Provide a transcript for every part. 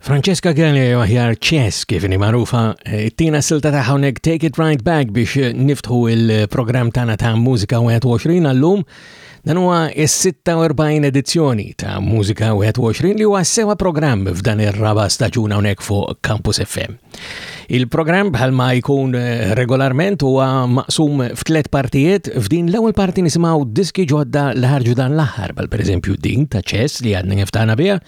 Francesca Galea jew aħjar Chess kif inhi magħrufa, eh, tina silta ta' hawnhekk Take It Right Back biex eh, niftħu il-programm tagħna ta' Mużika 21 għallum. Dan huwa s-46 edizzjoni ta' Mużika 21 li huwa sewa programm f'dan ir-raba staġun hawnhekk fuq Campus FM. Il-programm bħalma jkun eh, regolarment huwa maqsum f'tlet partijiet, f'din l-ewwel parti nisimgħu diski ġodda li ħarġu dan l-aħħar, bħal pereżempju din ta' ċess li għadna niftaħna biha,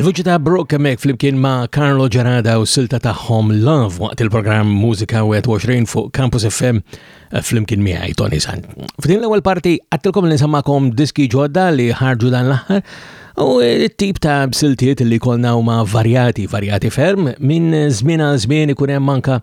Il-vuċi ta' Brooke hemmhekk flimkien ma' Carlo Gerada u silta ta' Home Love waqt il-programm Mużika 21 fuq Campus FM eh, flimkien miegħi Tony San. F'din l-ewwel parti għattilkom li nsemmakom diski ġodda li ħarġu dan l-aħħar u t-tip ta' bsiltiet li kolna huma varjati, varjati ferm minn żmien għal żmien ikun hemm manka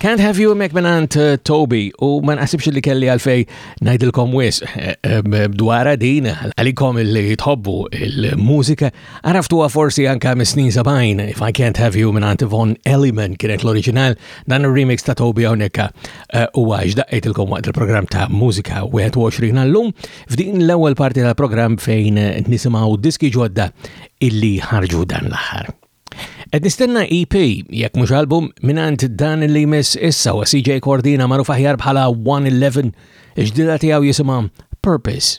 Can't have you mek minant uh, Toby u ma naħsibx li kelli għalfej najdilkom wis eh, eh, dwara din għalikom li jitħobbu il-mużika għaraftuwa forsi anka mis-snin sabajn If I Can't Have You minant Von Elliman kienet l-oriġinal dan il-remix ta' Toby għonekka eh, u għax daqqetilkom waqt il-program ta' mużika 21 għallum f'din l-ewwel parti tal-program fejn nisimaw diski ġodda illi ħarġu dan l-aħħar. Qed nistenna EP, jekk mhux album, mingħand dan li jmiss issa u CJ Cordina magħruf aħjar bħala 111, il-ġdida tiegħu jisimha Purpose.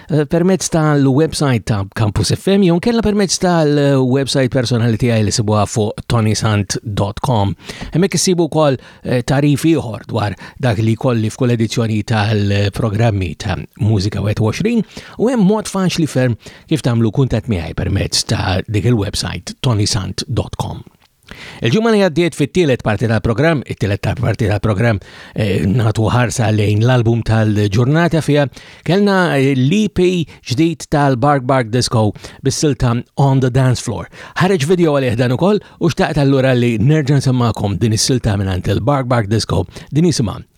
Eh, permezz tal-website ta' Campus FM jew kella permezz tal-website personali tiegħi li sibuha fuq tonysant.com. Hemmhekk issibu wkoll eh, tarif ieħor dwar dak li kolli f'kull edizzjoni tal-programmi ta' Mużika 21 u hemm mod faċli ferm kif tagħmlu kuntatt miegħi permezz ta' dik il-website tonysant.com. Il-ġimgħa li għaddiet fit-tielet parti tal-programm, it-tielet parti tal-programm eh, nagħtu ħarsa lejn l-album tal-ġurnata fiha kellna eh, l-EP ġdid tal-Bark Bark Disco bis-silta On the Dance Floor. Ħareġ video għalih dan ukoll u xtaqt allura li nerġa' nsemmakom din is-silta minn il-Bark Bark Disco din jisimha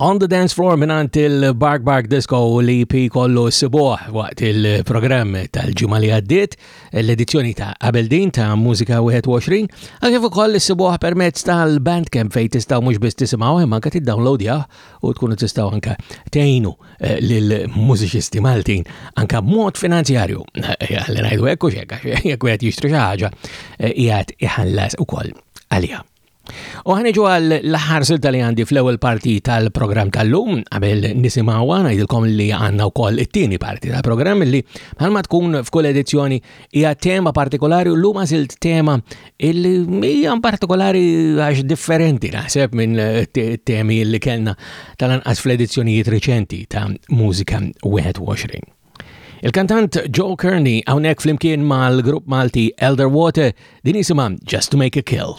On the Dance Floor minant il-Bark Bark Disco li pi kollu s-sibuħ waqt il-programm tal-ġimma li għaddit l-edizzjoni ta' qabel din ta' Musika 21 għakif ukoll s-sibuħ permezz tal-Bandcamp fej tistaw mux bis tisimaw imma ka t-download u tkunu tistaw anka tejnu eh, lil mużiċisti Maltin anka b'mod finanzjarju eh, għalli ngħidu hekk u xekk jekk wieħed jixtri xi ħaġa eh, qiegħed iħallas ukoll għaliha. U ħanġu għal l-ħar silta li għandi fl-ewwel parti tal-programm tal-lum, qabel nisimgħu ngħidilkom li għandna wkoll it-tieni parti tal-programm li bħalma tkun f'kull edizzjoni hija tema partikolari u l-luma zilt tema illi hija partikolari għax differenti naħseb minn eh, temi illi kellna tal-anqas fl-edizzjonijiet reċenti ta' Mużika 21. Il-kantant Joe Kearney hawnhekk flimkien mal-grupp Malti Elder Water din jisimha Just to Make a Kill.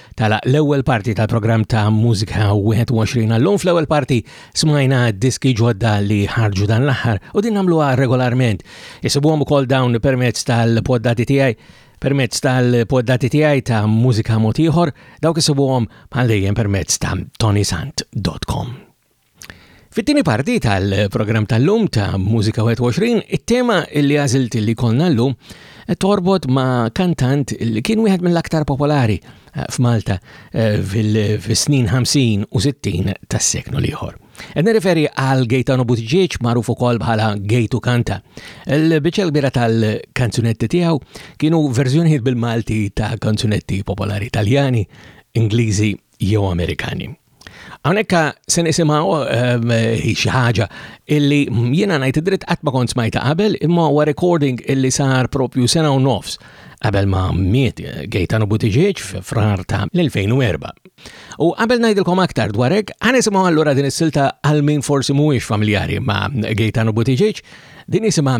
tala l-ewwel parti tal-programm ta' Mużika 21 għallum fl-ewwel parti smajna diski ġodda li ħarġu dan l-aħħar u din nagħmluha regolarment. Isibuhom ukoll dawn permezz tal-poddati tiegħi permezz tal-poddati tiegħi ta' mużika motiħor dawk isibuhom bħal dejjem permezz ta' tonisant.com. Fit-tieni parti tal-programm tal-lum ta' Mużika 21, it-tema li għażilt li kolna llum torbot ma' kantant li kien wieħed mill-aktar popolari eh, f'Malta eh, fil-snin 50 u 60 tas-seknu liħor. Edna referi għal Gaetano Buttigieg magħruf ukoll bħala Gejtu Kanta. Il-biċċa kbira tal-kanzunetti tiegħu kienu verżjonijiet bil-Malti ta' kanzunetti popolari Italjani, Ingliżi jew Amerikani. Hawnhekk se nisimgħu ehm, xi ħaġa illi jiena ngħid id-dritt qatt ma kont smajta qabel imma huwa recording illi sar propju sena u nofs qabel ma miet eh, Gaetano Buttigieg frar ta' l-2004. U qabel ngħidilkom aktar dwar hekk, ħanisimgħu allura din is-silta għal min forsi mhuwiex familjari ma' Gaetano Buttigieg, din isimha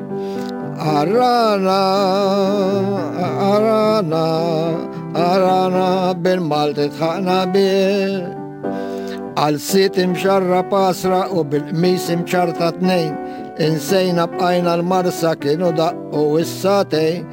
Arana, arana, arana bil-Malti tħana bir. Għal sit imxarra pasra u bil-qmis imċarta tnejn. Insejna bqajna l-marsa kienu daqqu is-satejn.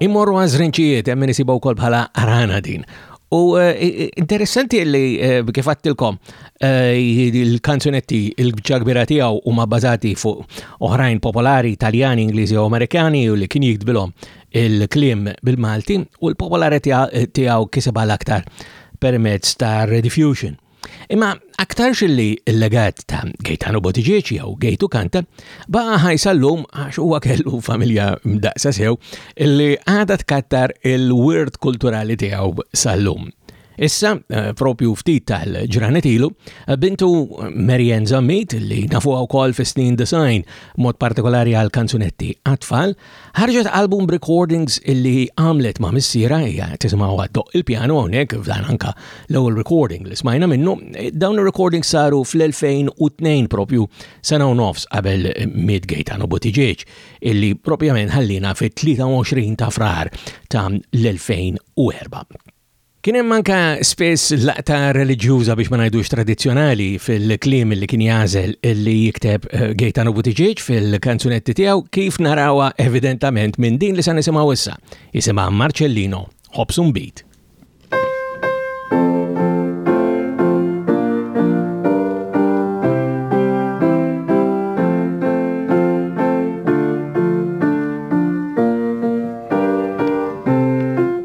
Immorru għal żrinċijiet, hemm min isiba wkoll bħala arana din. U eh, interessanti li eh, kif għattilkom eh, il-kanzunetti il-bċa kbira tiegħu huma bbażati fuq oħrajn popolari Italjani, Ingliżi u Amerikani u li kien jiktbilhom il-klim bil-Malti u l-popolarità tiegħu kisibha l-aktar permezz ta' Rediffusion. Imma aktarx illi l-legat ta' Gaetano Botiġieċi jew Gejtu Kanta baqa' ħajsa llum għax huwa kellu familja mdaqsa sew illi għadha tkattar il-wirt kulturali tiegħu sal-lum. Issa, eh, propju ftit tal-ġranet ilu, eh, bintu Marianne Zammit, li nafuha wkoll fis-snin design, mod partikolari għal kanzunetti għatfall, Ħarġet album b'recordings illi għamlet ma' missiera hija tisimgħu għaddoq il-pjanu hawnhekk f'dan anka l-ewwel recording li smajna minnu. Dawn ir-recordings saru fl-2002 propju sena u nofs qabel miet Gaetano Buttigieg illi propjament ħallina fit-23 ta' frar ta' l-2004. Kien hemm anke spiss laqta reliġjuża biex ma ngħidux tradizzjonali fil-kliem li kien jagħżel li jikteb eh, Gaetano Buttigieg fil-kanzunetti tiegħu kif narawha evidentament minn din li se nisimgħu issa. Isimha Marcellino, Hobson Beat.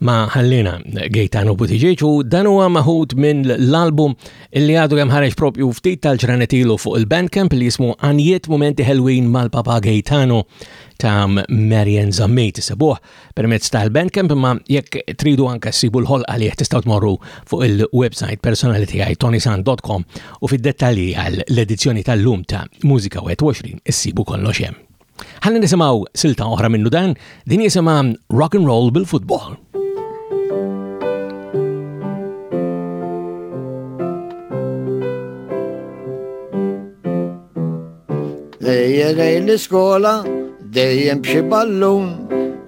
ma ħallina Gaetano Buttigieg u dan huwa maħud minn l-album li għadu kemm ħareġ propju ftit tal-ġranetilu fuq il-Bandcamp li jismu Anjiet Momenti Ħelwin mal-Papa Gaetano ta' Marian Zammit sebuħ permezz tal-Bandcamp ma jekk tridu anka ssibu l-ħol għalih tistgħu tmorru fuq il-website personali tiegħi tonisan.com u fid-dettalji għal l-edizzjoni tal-lum ta' Mużika 21 issibu kollox hemm. Ħalli nisimgħu silta oħra minnu dan, din jisimha Rock and Roll bil-Football. Dejjem lejn l-iskola, dejjem b'xi ballun,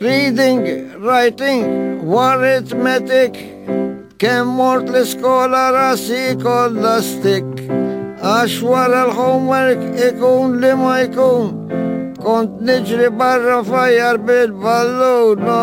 Reading, writing, arithmetic, kem mort l-iskola rasi kolla stik. Għax wara l-homework ikun li ma jkun. Kont niġri barra fajar bil-ballun, no.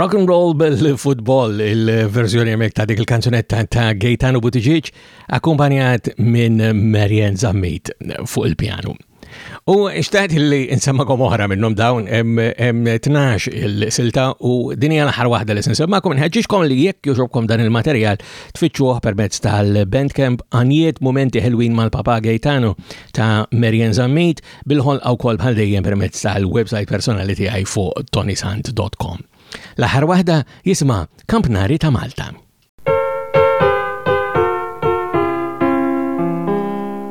Rock and Roll bil-Football, il-verżjoni mek ta' dik il-kanzunetta ta' Gaetano Buttigieg, akkumpanjat minn Marian Zammit fuq il-pjanu. U xtajt li nsemmakom oħra minnum dawn, hemm 12 il-silta u dinja l-ħar wahda li nsemmakom, nħedġiġkom li jekk joġobkom dan il-materjal tfittxuh permezz tal-Bandcamp għanijiet mumenti ħelwin mal-Papa Gaetano ta' Marian Zammit bil-ħolqa wkoll bħal dejjem permezz tal-website personali tiegħi fuq tonisant.com. L-aħħar waħda jisma' Kampnari ta' Malta.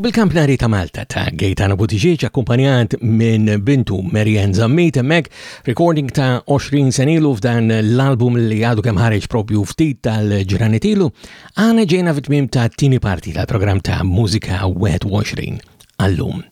U bil-kampnari ta' Malta ta' Gaetano Buttigieg akkumpanjat minn bintu Marianne Zammit emmek recording ta' 20 senilu f'dan l-album li għadu kemm ħareġ propju ftit tal-ġranetilu għana ġejna fit-tmim ta' tini parti tal-programm ta' Mużika 21 għallum.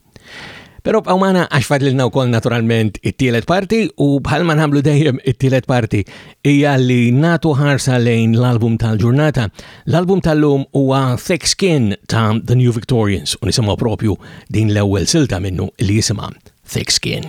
Pero bqaw maħna għax fadlilna u koll naturalment it-tielet parti u bħalma nħamlu dejjem it-tielet parti hija li natu ħarsa lejn l-album tal-ġurnata. L-album tal-lum huwa Thick Skin ta' The New Victorians u nisimgħu propju din l-ewwel silta minnu li jisimha Thick Skin.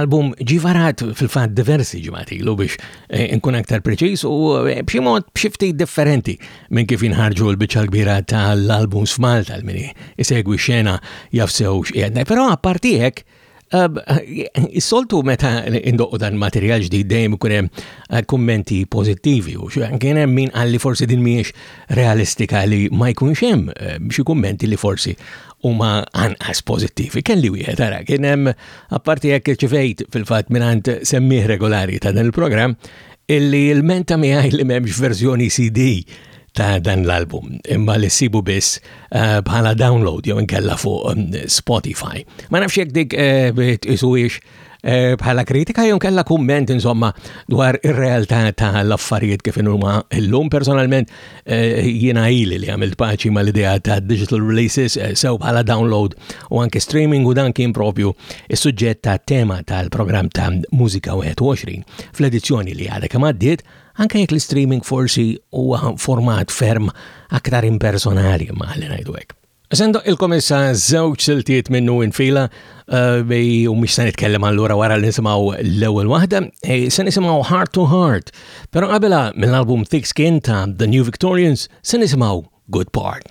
Album ġi varat fil-fatt diversi ġimgħat ilu biex eh, nkun aktar preċiż u eh, b'xi mod b'xi ftit differenti minn kif jinħarġu l-biċċa l-kbira tal-albums f'Malta l-mini isegwi xena jafsew x'qiegħedna. Però apparti hekk Is-soltu meta indoqqu dan materjal ġdid dejjem ikun hemm eh, kummenti pożittivi u kien hemm min għalli forsi din mhijiex realistika li ma jkunx hemm eh, xi kummenti li forsi huma anqas pożittivi. Kelli wieħed ara kien hemm Apparti hekk irċivejt fil-fatt mingħand semmiħ regolari ta' dan il-programm illi l-menta miegħi li m'hemmx verżjoni CD ta' dan l-album, imma li sibu biss eh, bħala download jew inkella fuq eh, Spotify. Ma nafx jekk dik eh, tqisuwiex Eh, bħala kritika jew kella kumment insomma dwar ir-realtà ta' l-affarijiet kif huma llum personalment Eh, jiena ili li għamilt paċi ma l-idea ta' digital releases eh, sew bħala download u anke streaming u dan kien propju il suġġett ta' tema tal-programm ta' Mużika 21 fl-edizzjoni li għadha kemm għaddiet anke jekk l-streaming forsi huwa format ferm aktar impersonali ma li ngħidu hekk. Se ndoqqilkom issa żewġ siltiet minnu infila eh, u mhux se nitkellem allura wara li nisimgħu l-ewwel waħda, eh, se nisimgħu Heart to Heart. Però qabela mill-album Thick Skin ta' The New Victorians se nisimgħu Good Part.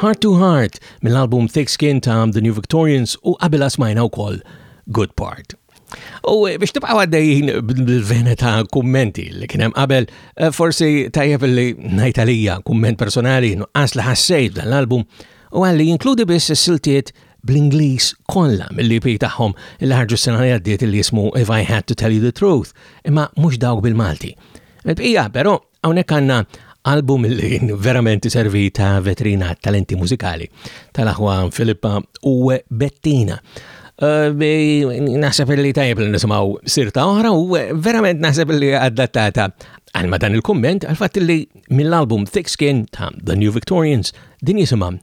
Heart to Heart mill-album Thick Skin ta' The New Victorians u qabila smajna wkoll Good Part. U eh, biex tibqa' għaddejjin bil-vena ta' kummenti li kien hemm qabel, eh, forsi tajjeb li ngħid għalija kumment personali nuqqas li ħassejt dan l-album u għalli jinkludi biss is-siltiet bl-Ingliż kollha mill-EP tagħhom li ħarġu s-sena li għaddiet li jismu If I Had to Tell You the Truth, imma mhux dawk bil-Malti. Il-bqija però Hawnhekk għandna album li verament servi ta' vetrina talenti mużikali tal-aħwa Filippa u Bettina. Eh, naħseb li tajjeb li nisimaw sirta oħra u eh, verament naħseb li adattata għalma dan il-komment għal-fat li mill-album Thick Skin ta' The New Victorians din jisimam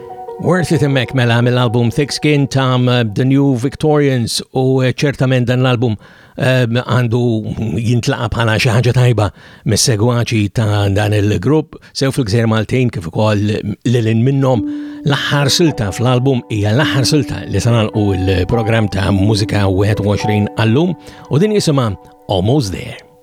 Where City Mac mela mill-album Thick Skin ta' The New Victorians u ċertament dan l-album eh, għandu jintlaqa bħala xi ħaġa tajba mis-segwaċi ta' dan il-grupp sew fil-gżer Maltin kif ukoll lilin minnhom l-aħħar silta fl-album hija l-aħħar silta li se nagħlqu l-programm ta' Mużika 21 għallum u din jisimha Almost There.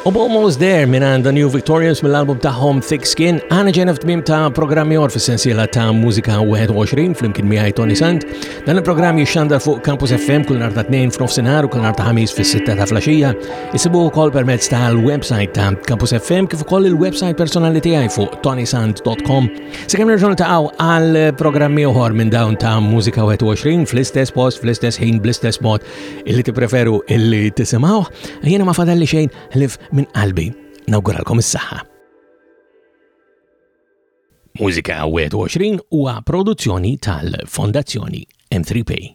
U b'Almost There minn għanda New Victorious mill-album tagħhom Thick Skin, għana ġena f'tmim ta' programmi or fis-sensiela ta' mużika 21 fl-imkien miħaj Tony Sant. Dan il-programm jixxanda fuq Campus FM kull nar ta' 2 f'nofsinhar u kull nar ta' ħamis fis-sitta ta' flaxija. Isibu wkoll permezz tal-website ta' Campus FM kif ukoll il-website personali tiegħi fuq tonysant.com. Sekemm nerġgħu nitaqgħu għal programmi oħor minn dawn ta' mużika 21 fl-istess post, fl-istess ħin, bl-istess mod illi tippreferu illi tisimgħu, jiena ma fadalli xejn ħlif minn qalbi. Nawguralkom is-saħħa. Mużika 21 huwa produzzjoni tal-Fondazzjoni M3P.